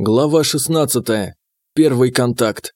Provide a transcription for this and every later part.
Глава 16. Первый контакт.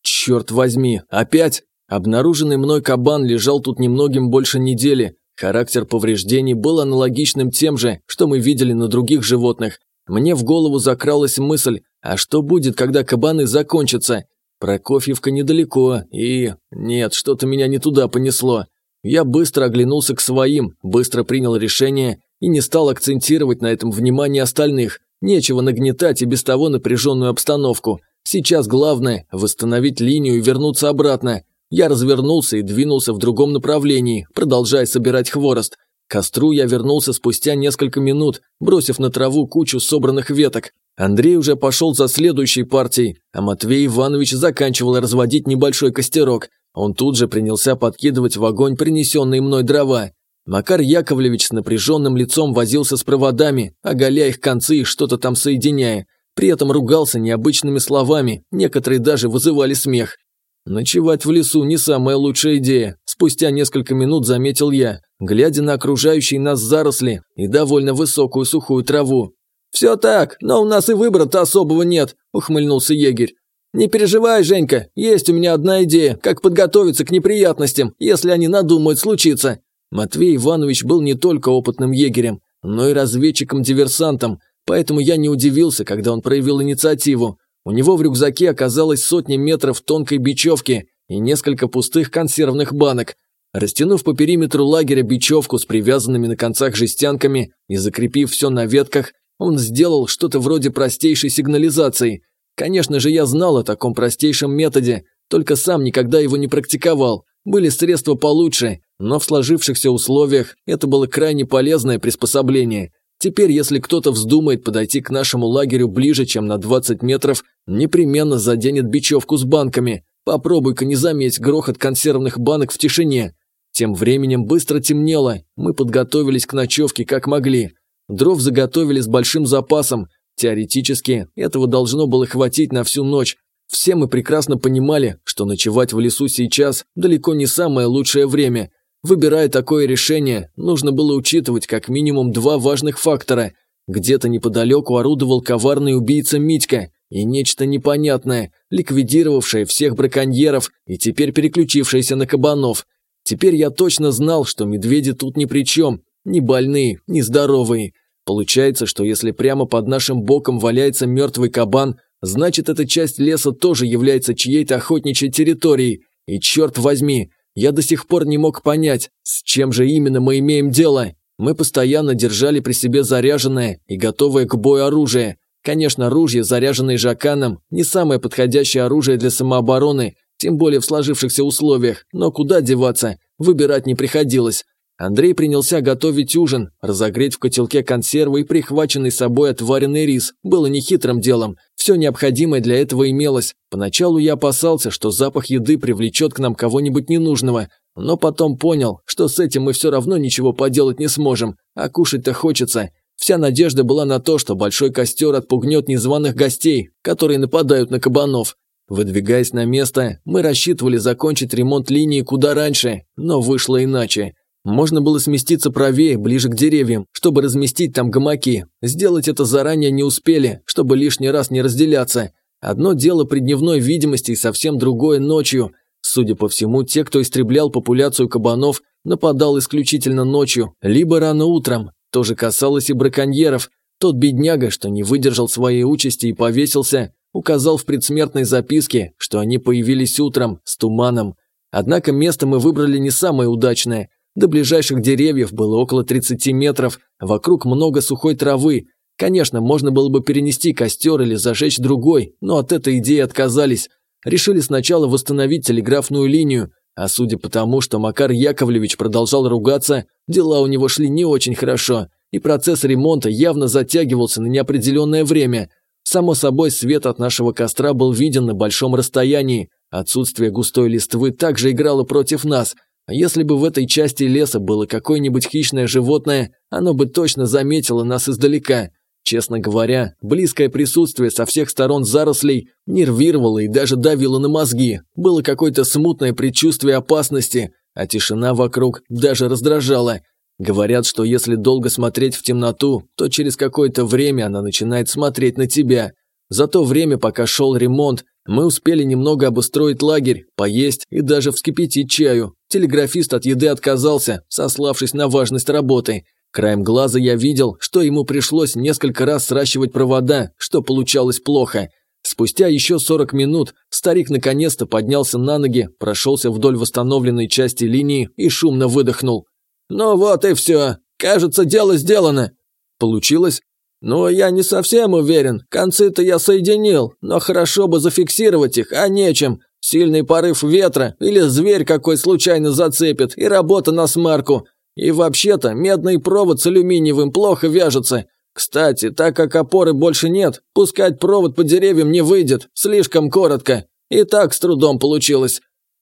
Черт возьми, опять? Обнаруженный мной кабан лежал тут немногим больше недели. Характер повреждений был аналогичным тем же, что мы видели на других животных. Мне в голову закралась мысль, а что будет, когда кабаны закончатся? Прокофьевка недалеко, и... Нет, что-то меня не туда понесло. Я быстро оглянулся к своим, быстро принял решение и не стал акцентировать на этом внимание остальных. Нечего нагнетать и без того напряженную обстановку. Сейчас главное – восстановить линию и вернуться обратно. Я развернулся и двинулся в другом направлении, продолжая собирать хворост. К костру я вернулся спустя несколько минут, бросив на траву кучу собранных веток. Андрей уже пошел за следующей партией, а Матвей Иванович заканчивал разводить небольшой костерок. Он тут же принялся подкидывать в огонь принесенные мной дрова. Макар Яковлевич с напряженным лицом возился с проводами, оголяя их концы и что-то там соединяя. При этом ругался необычными словами, некоторые даже вызывали смех. Ночевать в лесу не самая лучшая идея, спустя несколько минут заметил я, глядя на окружающие нас заросли и довольно высокую сухую траву. «Все так, но у нас и выбора-то особого нет», – ухмыльнулся егерь. «Не переживай, Женька, есть у меня одна идея, как подготовиться к неприятностям, если они надумают случиться. Матвей Иванович был не только опытным егерем, но и разведчиком-диверсантом, поэтому я не удивился, когда он проявил инициативу. У него в рюкзаке оказалось сотни метров тонкой бечевки и несколько пустых консервных банок. Растянув по периметру лагеря бечевку с привязанными на концах жестянками и закрепив все на ветках, он сделал что-то вроде простейшей сигнализации. Конечно же, я знал о таком простейшем методе, только сам никогда его не практиковал. Были средства получше, но в сложившихся условиях это было крайне полезное приспособление. Теперь, если кто-то вздумает подойти к нашему лагерю ближе, чем на 20 метров, непременно заденет бечевку с банками. Попробуй-ка не заметь грохот консервных банок в тишине. Тем временем быстро темнело, мы подготовились к ночевке как могли. Дров заготовили с большим запасом. Теоретически, этого должно было хватить на всю ночь. Все мы прекрасно понимали, что ночевать в лесу сейчас далеко не самое лучшее время – Выбирая такое решение, нужно было учитывать как минимум два важных фактора. Где-то неподалеку орудовал коварный убийца Митька и нечто непонятное, ликвидировавшее всех браконьеров и теперь переключившееся на кабанов. Теперь я точно знал, что медведи тут ни при чем, ни больные, ни здоровые. Получается, что если прямо под нашим боком валяется мертвый кабан, значит эта часть леса тоже является чьей-то охотничьей территорией. И черт возьми, я до сих пор не мог понять, с чем же именно мы имеем дело. Мы постоянно держали при себе заряженное и готовое к бою оружие. Конечно, ружья, заряженные жаканом, не самое подходящее оружие для самообороны, тем более в сложившихся условиях, но куда деваться, выбирать не приходилось. Андрей принялся готовить ужин, разогреть в котелке консервы и прихваченный собой отваренный рис. Было нехитрым делом. Все необходимое для этого имелось. Поначалу я опасался, что запах еды привлечет к нам кого-нибудь ненужного, но потом понял, что с этим мы все равно ничего поделать не сможем, а кушать-то хочется. Вся надежда была на то, что большой костер отпугнет незваных гостей, которые нападают на кабанов. Выдвигаясь на место, мы рассчитывали закончить ремонт линии куда раньше, но вышло иначе. Можно было сместиться правее, ближе к деревьям, чтобы разместить там гамаки. Сделать это заранее не успели, чтобы лишний раз не разделяться. Одно дело при дневной видимости и совсем другое ночью. Судя по всему, те, кто истреблял популяцию кабанов, нападал исключительно ночью, либо рано утром. То же касалось и браконьеров. Тот бедняга, что не выдержал своей участи и повесился, указал в предсмертной записке, что они появились утром, с туманом. Однако место мы выбрали не самое удачное – до ближайших деревьев было около 30 метров, вокруг много сухой травы. Конечно, можно было бы перенести костер или зажечь другой, но от этой идеи отказались. Решили сначала восстановить телеграфную линию, а судя по тому, что Макар Яковлевич продолжал ругаться, дела у него шли не очень хорошо, и процесс ремонта явно затягивался на неопределенное время. Само собой, свет от нашего костра был виден на большом расстоянии. Отсутствие густой листвы также играло против нас – если бы в этой части леса было какое-нибудь хищное животное, оно бы точно заметило нас издалека. Честно говоря, близкое присутствие со всех сторон зарослей нервировало и даже давило на мозги. Было какое-то смутное предчувствие опасности, а тишина вокруг даже раздражала. Говорят, что если долго смотреть в темноту, то через какое-то время она начинает смотреть на тебя. За то время, пока шел ремонт, мы успели немного обустроить лагерь, поесть и даже вскипятить чаю. Телеграфист от еды отказался, сославшись на важность работы. Краем глаза я видел, что ему пришлось несколько раз сращивать провода, что получалось плохо. Спустя еще 40 минут старик наконец-то поднялся на ноги, прошелся вдоль восстановленной части линии и шумно выдохнул. «Ну вот и все. Кажется, дело сделано». «Получилось?» «Ну, я не совсем уверен. Концы-то я соединил, но хорошо бы зафиксировать их, а нечем. Сильный порыв ветра или зверь какой случайно зацепит, и работа на смарку. И вообще-то медный провод с алюминиевым плохо вяжется. Кстати, так как опоры больше нет, пускать провод по деревьям не выйдет, слишком коротко. И так с трудом получилось».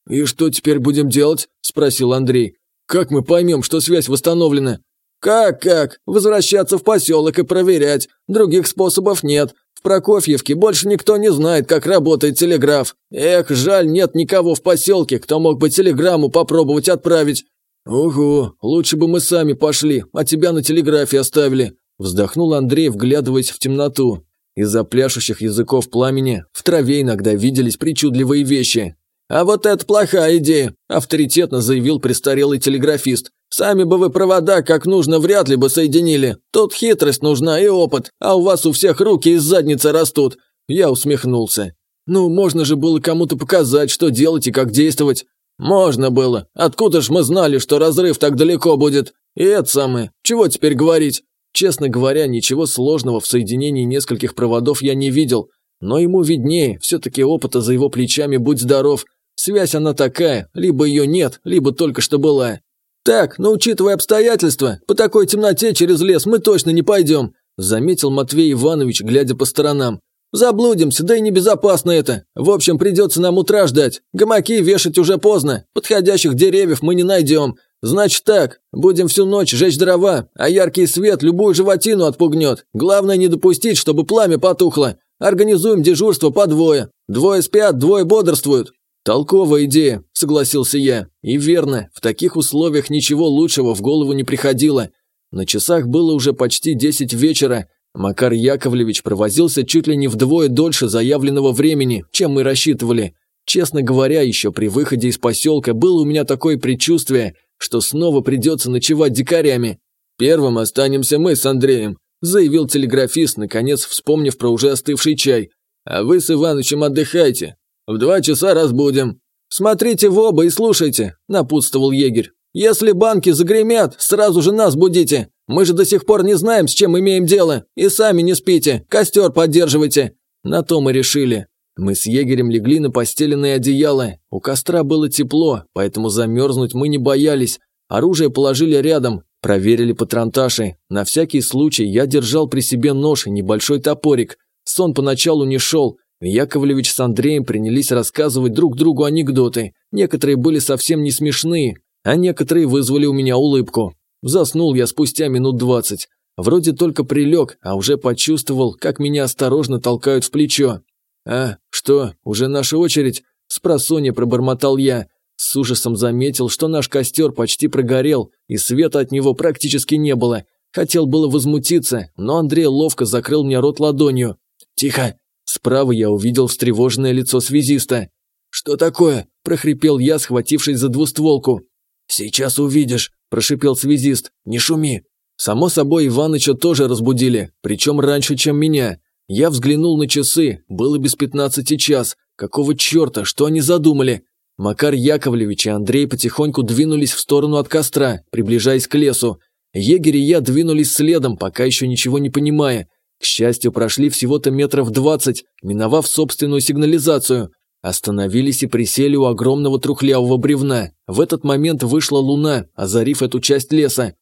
«И что теперь будем делать?» – спросил Андрей. «Как мы поймем, что связь восстановлена?» «Как-как? Возвращаться в поселок и проверять. Других способов нет. В Прокофьевке больше никто не знает, как работает телеграф. Эх, жаль, нет никого в поселке, кто мог бы телеграмму попробовать отправить». «Угу, лучше бы мы сами пошли, а тебя на телеграфе оставили», вздохнул Андрей, вглядываясь в темноту. Из-за пляшущих языков пламени в траве иногда виделись причудливые вещи. «А вот это плохая идея», – авторитетно заявил престарелый телеграфист. «Сами бы вы провода как нужно вряд ли бы соединили. Тут хитрость нужна и опыт, а у вас у всех руки из задницы растут». Я усмехнулся. «Ну, можно же было кому-то показать, что делать и как действовать». «Можно было. Откуда ж мы знали, что разрыв так далеко будет? И это самое. Чего теперь говорить?» Честно говоря, ничего сложного в соединении нескольких проводов я не видел. Но ему виднее, все-таки опыта за его плечами будь здоров. Связь она такая, либо ее нет, либо только что была. «Так, но учитывая обстоятельства, по такой темноте через лес мы точно не пойдем», заметил Матвей Иванович, глядя по сторонам. «Заблудимся, да и небезопасно это. В общем, придется нам утра ждать. Гамаки вешать уже поздно. Подходящих деревьев мы не найдем. Значит так, будем всю ночь жечь дрова, а яркий свет любую животину отпугнет. Главное не допустить, чтобы пламя потухло. Организуем дежурство по двое. Двое спят, двое бодрствуют. «Толковая идея», – согласился я. «И верно, в таких условиях ничего лучшего в голову не приходило. На часах было уже почти десять вечера. Макар Яковлевич провозился чуть ли не вдвое дольше заявленного времени, чем мы рассчитывали. Честно говоря, еще при выходе из поселка было у меня такое предчувствие, что снова придется ночевать дикарями. «Первым останемся мы с Андреем», – заявил телеграфист, наконец вспомнив про уже остывший чай. «А вы с Иванычем отдыхайте, в два часа разбудим. Смотрите в оба и слушайте, напутствовал егерь. Если банки загремят, сразу же нас будите. Мы же до сих пор не знаем, с чем имеем дело. И сами не спите, костер поддерживайте. На то мы решили. Мы с егерем легли на постеленное одеяло. У костра было тепло, поэтому замерзнуть мы не боялись. Оружие положили рядом, проверили патронташи. На всякий случай я держал при себе нож и небольшой топорик. Сон поначалу не шел, Яковлевич с Андреем принялись рассказывать друг другу анекдоты. Некоторые были совсем не смешные, а некоторые вызвали у меня улыбку. Заснул я спустя минут двадцать. Вроде только прилег, а уже почувствовал, как меня осторожно толкают в плечо. «А, что, уже наша очередь?» – спросонья пробормотал я. С ужасом заметил, что наш костер почти прогорел, и света от него практически не было. Хотел было возмутиться, но Андрей ловко закрыл мне рот ладонью. «Тихо, Справа я увидел встревоженное лицо связиста. «Что такое?» – прохрипел я, схватившись за двустволку. «Сейчас увидишь», – прошипел связист. «Не шуми». Само собой, Иваныча тоже разбудили, причем раньше, чем меня. Я взглянул на часы, было без пятнадцати час. Какого черта, что они задумали? Макар Яковлевич и Андрей потихоньку двинулись в сторону от костра, приближаясь к лесу. Егерь и я двинулись следом, пока еще ничего не понимая. К счастью, прошли всего-то метров двадцать, миновав собственную сигнализацию. Остановились и присели у огромного трухлявого бревна. В этот момент вышла луна, озарив эту часть леса.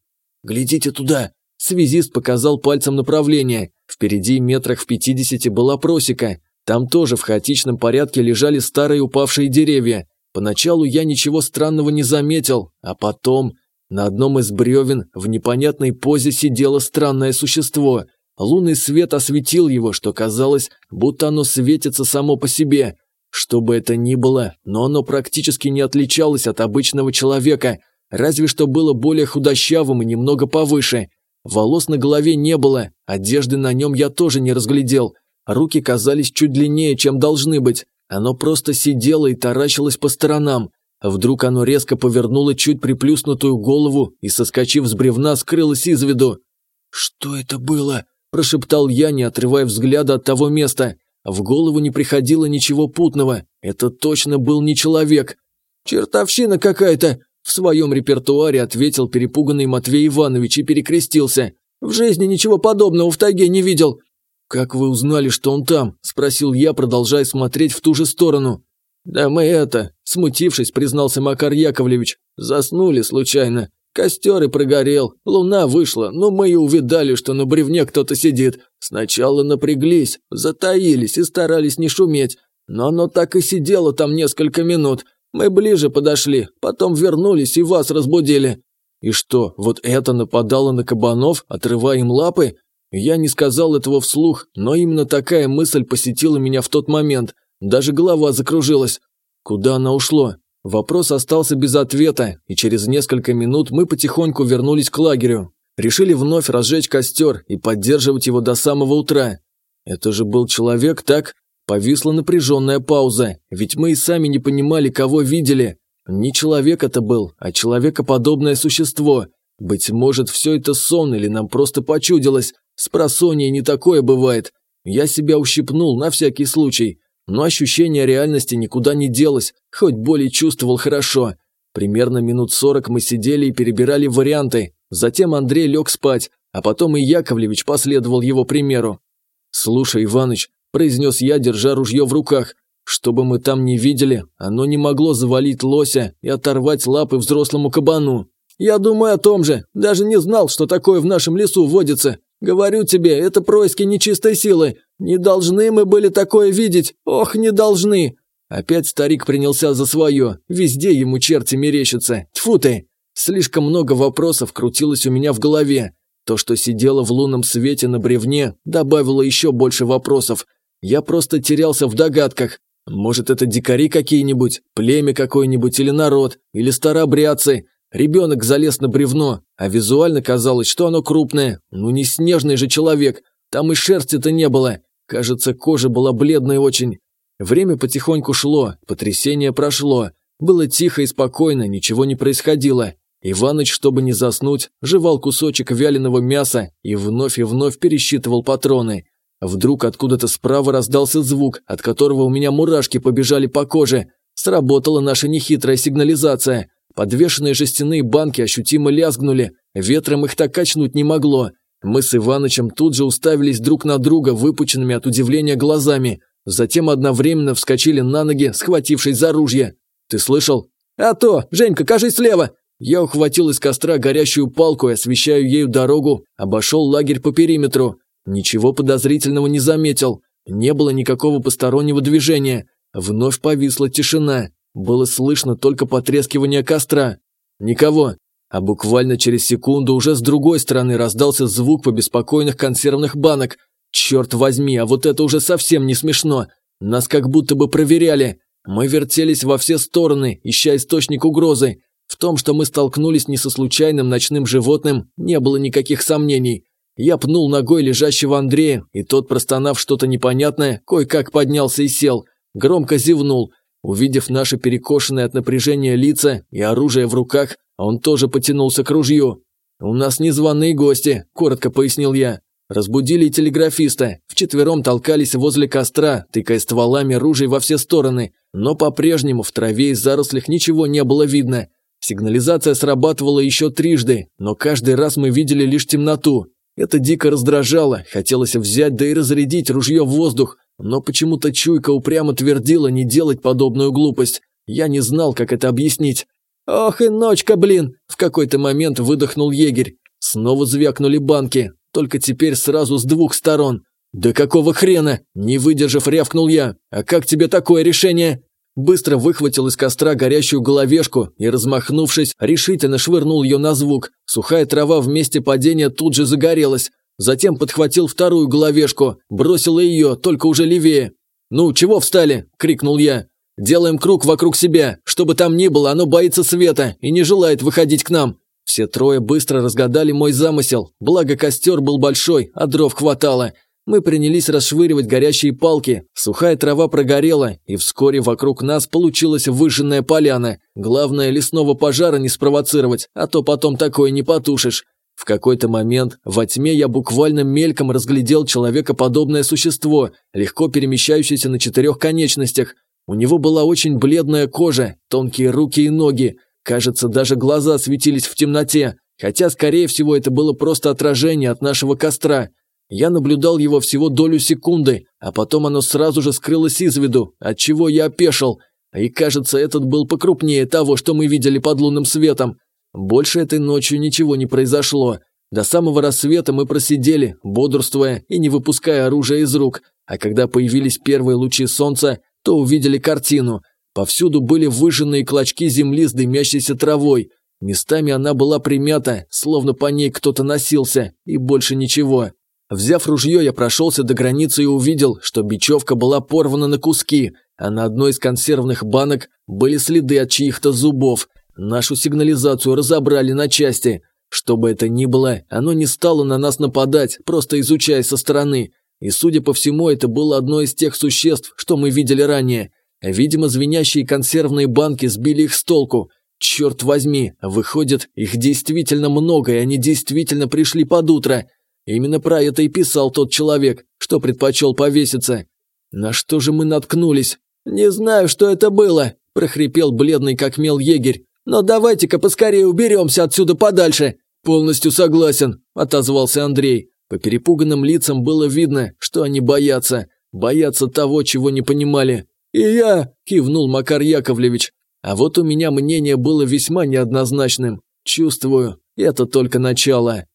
«Глядите туда!» Связист показал пальцем направление. Впереди метрах в пятидесяти была просека. Там тоже в хаотичном порядке лежали старые упавшие деревья. Поначалу я ничего странного не заметил, а потом... На одном из бревен в непонятной позе сидело странное существо – Лунный свет осветил его, что казалось, будто оно светится само по себе. Что бы это ни было, но оно практически не отличалось от обычного человека, разве что было более худощавым и немного повыше. Волос на голове не было, одежды на нем я тоже не разглядел. Руки казались чуть длиннее, чем должны быть. Оно просто сидело и таращилось по сторонам. Вдруг оно резко повернуло чуть приплюснутую голову и, соскочив с бревна, скрылось из виду. «Что это было?» – прошептал я, не отрывая взгляда от того места. В голову не приходило ничего путного. Это точно был не человек. «Чертовщина какая-то!» – в своем репертуаре ответил перепуганный Матвей Иванович и перекрестился. «В жизни ничего подобного в тайге не видел». «Как вы узнали, что он там?» – спросил я, продолжая смотреть в ту же сторону. «Да мы это...» – смутившись, признался Макар Яковлевич. «Заснули случайно. Костер и прогорел, луна вышла, но мы и увидали, что на бревне кто-то сидит. Сначала напряглись, затаились и старались не шуметь, но оно так и сидело там несколько минут. Мы ближе подошли, потом вернулись и вас разбудили». «И что, вот это нападало на кабанов, отрывая им лапы?» Я не сказал этого вслух, но именно такая мысль посетила меня в тот момент. Даже голова закружилась. Куда она ушло? Вопрос остался без ответа, и через несколько минут мы потихоньку вернулись к лагерю. Решили вновь разжечь костер и поддерживать его до самого утра. Это же был человек, так? Повисла напряженная пауза, ведь мы и сами не понимали, кого видели. Не человек это был, а человекоподобное существо. Быть может, все это сон или нам просто почудилось. С просонья не такое бывает. Я себя ущипнул на всякий случай. Но ощущение реальности никуда не делось, хоть боли чувствовал хорошо. Примерно минут сорок мы сидели и перебирали варианты. Затем Андрей лег спать, а потом и Яковлевич последовал его примеру. «Слушай, Иваныч», – произнес я, держа ружье в руках, – «что бы мы там ни видели, оно не могло завалить лося и оторвать лапы взрослому кабану». «Я думаю о том же, даже не знал, что такое в нашем лесу водится. Говорю тебе, это происки нечистой силы. Не должны мы были такое видеть. Ох, не должны. Опять старик принялся за свое. Везде ему черти мерещатся. Тьфу ты. Слишком много вопросов крутилось у меня в голове. То, что сидело в лунном свете на бревне, добавило еще больше вопросов. Я просто терялся в догадках. Может, это дикари какие-нибудь, племя какое-нибудь или народ, или старообрядцы. Ребенок залез на бревно, а визуально казалось, что оно крупное. Ну не снежный же человек, там и шерсти-то не было. Кажется, кожа была бледной очень. Время потихоньку шло, потрясение прошло. Было тихо и спокойно, ничего не происходило. Иваныч, чтобы не заснуть, жевал кусочек вяленого мяса и вновь и вновь пересчитывал патроны. Вдруг откуда-то справа раздался звук, от которого у меня мурашки побежали по коже. Сработала наша нехитрая сигнализация. Подвешенные жестяные банки ощутимо лязгнули, ветром их так качнуть не могло. Мы с Иванычем тут же уставились друг на друга выпученными от удивления глазами, затем одновременно вскочили на ноги, схватившись за ружья. «Ты слышал?» «А то! Женька, кажись слева!» Я ухватил из костра горящую палку и, освещаю ею дорогу, обошел лагерь по периметру. Ничего подозрительного не заметил. Не было никакого постороннего движения. Вновь повисла тишина. Было слышно только потрескивание костра. Никого. А буквально через секунду уже с другой стороны раздался звук по беспокойных консервных банок. Черт возьми, а вот это уже совсем не смешно. Нас как будто бы проверяли. Мы вертелись во все стороны, ища источник угрозы. В том, что мы столкнулись не со случайным ночным животным, не было никаких сомнений. Я пнул ногой лежащего Андрея, и тот, простонав что-то непонятное, кое-как поднялся и сел. Громко зевнул. Увидев наши перекошенные от напряжения лица и оружие в руках, он тоже потянулся к ружью. «У нас незваные гости», – коротко пояснил я. Разбудили телеграфиста, вчетвером толкались возле костра, тыкая стволами ружей во все стороны, но по-прежнему в траве и зарослях ничего не было видно. Сигнализация срабатывала еще трижды, но каждый раз мы видели лишь темноту. Это дико раздражало, хотелось взять да и разрядить ружье в воздух, но почему-то чуйка упрямо твердила не делать подобную глупость. Я не знал, как это объяснить. «Ох и ночка, блин!» – в какой-то момент выдохнул егерь. Снова звякнули банки, только теперь сразу с двух сторон. «Да какого хрена?» – не выдержав, рявкнул я. «А как тебе такое решение?» Быстро выхватил из костра горящую головешку и, размахнувшись, решительно швырнул ее на звук. Сухая трава в месте падения тут же загорелась. Затем подхватил вторую головешку, бросил ее, только уже левее. «Ну, чего встали?» – крикнул я. «Делаем круг вокруг себя. Что бы там ни было, оно боится света и не желает выходить к нам». Все трое быстро разгадали мой замысел, благо костер был большой, а дров хватало. Мы принялись расшвыривать горящие палки, сухая трава прогорела, и вскоре вокруг нас получилась выжженная поляна. Главное, лесного пожара не спровоцировать, а то потом такое не потушишь. В какой-то момент во тьме я буквально мельком разглядел человекоподобное существо, легко перемещающееся на четырех конечностях. У него была очень бледная кожа, тонкие руки и ноги. Кажется, даже глаза светились в темноте, хотя, скорее всего, это было просто отражение от нашего костра. Я наблюдал его всего долю секунды, а потом оно сразу же скрылось из виду, от чего я опешил. И кажется, этот был покрупнее того, что мы видели под лунным светом. Больше этой ночью ничего не произошло. До самого рассвета мы просидели, бодрствуя и не выпуская оружия из рук, а когда появились первые лучи солнца, то увидели картину. Повсюду были выжженные клочки земли с дымящейся травой. Местами она была примята, словно по ней кто-то носился, и больше ничего. Взяв ружье, я прошелся до границы и увидел, что бечевка была порвана на куски, а на одной из консервных банок были следы от чьих-то зубов. Нашу сигнализацию разобрали на части. Что бы это ни было, оно не стало на нас нападать, просто изучая со стороны. И, судя по всему, это было одно из тех существ, что мы видели ранее. Видимо, звенящие консервные банки сбили их с толку. Черт возьми, выходит, их действительно много, и они действительно пришли под утро. Именно про это и писал тот человек, что предпочел повеситься. На что же мы наткнулись? Не знаю, что это было, прохрипел бледный как мел егерь. Но давайте-ка поскорее уберемся отсюда подальше. Полностью согласен, отозвался Андрей. По перепуганным лицам было видно, что они боятся. Боятся того, чего не понимали. «И я!» – кивнул Макар Яковлевич. А вот у меня мнение было весьма неоднозначным. Чувствую, это только начало.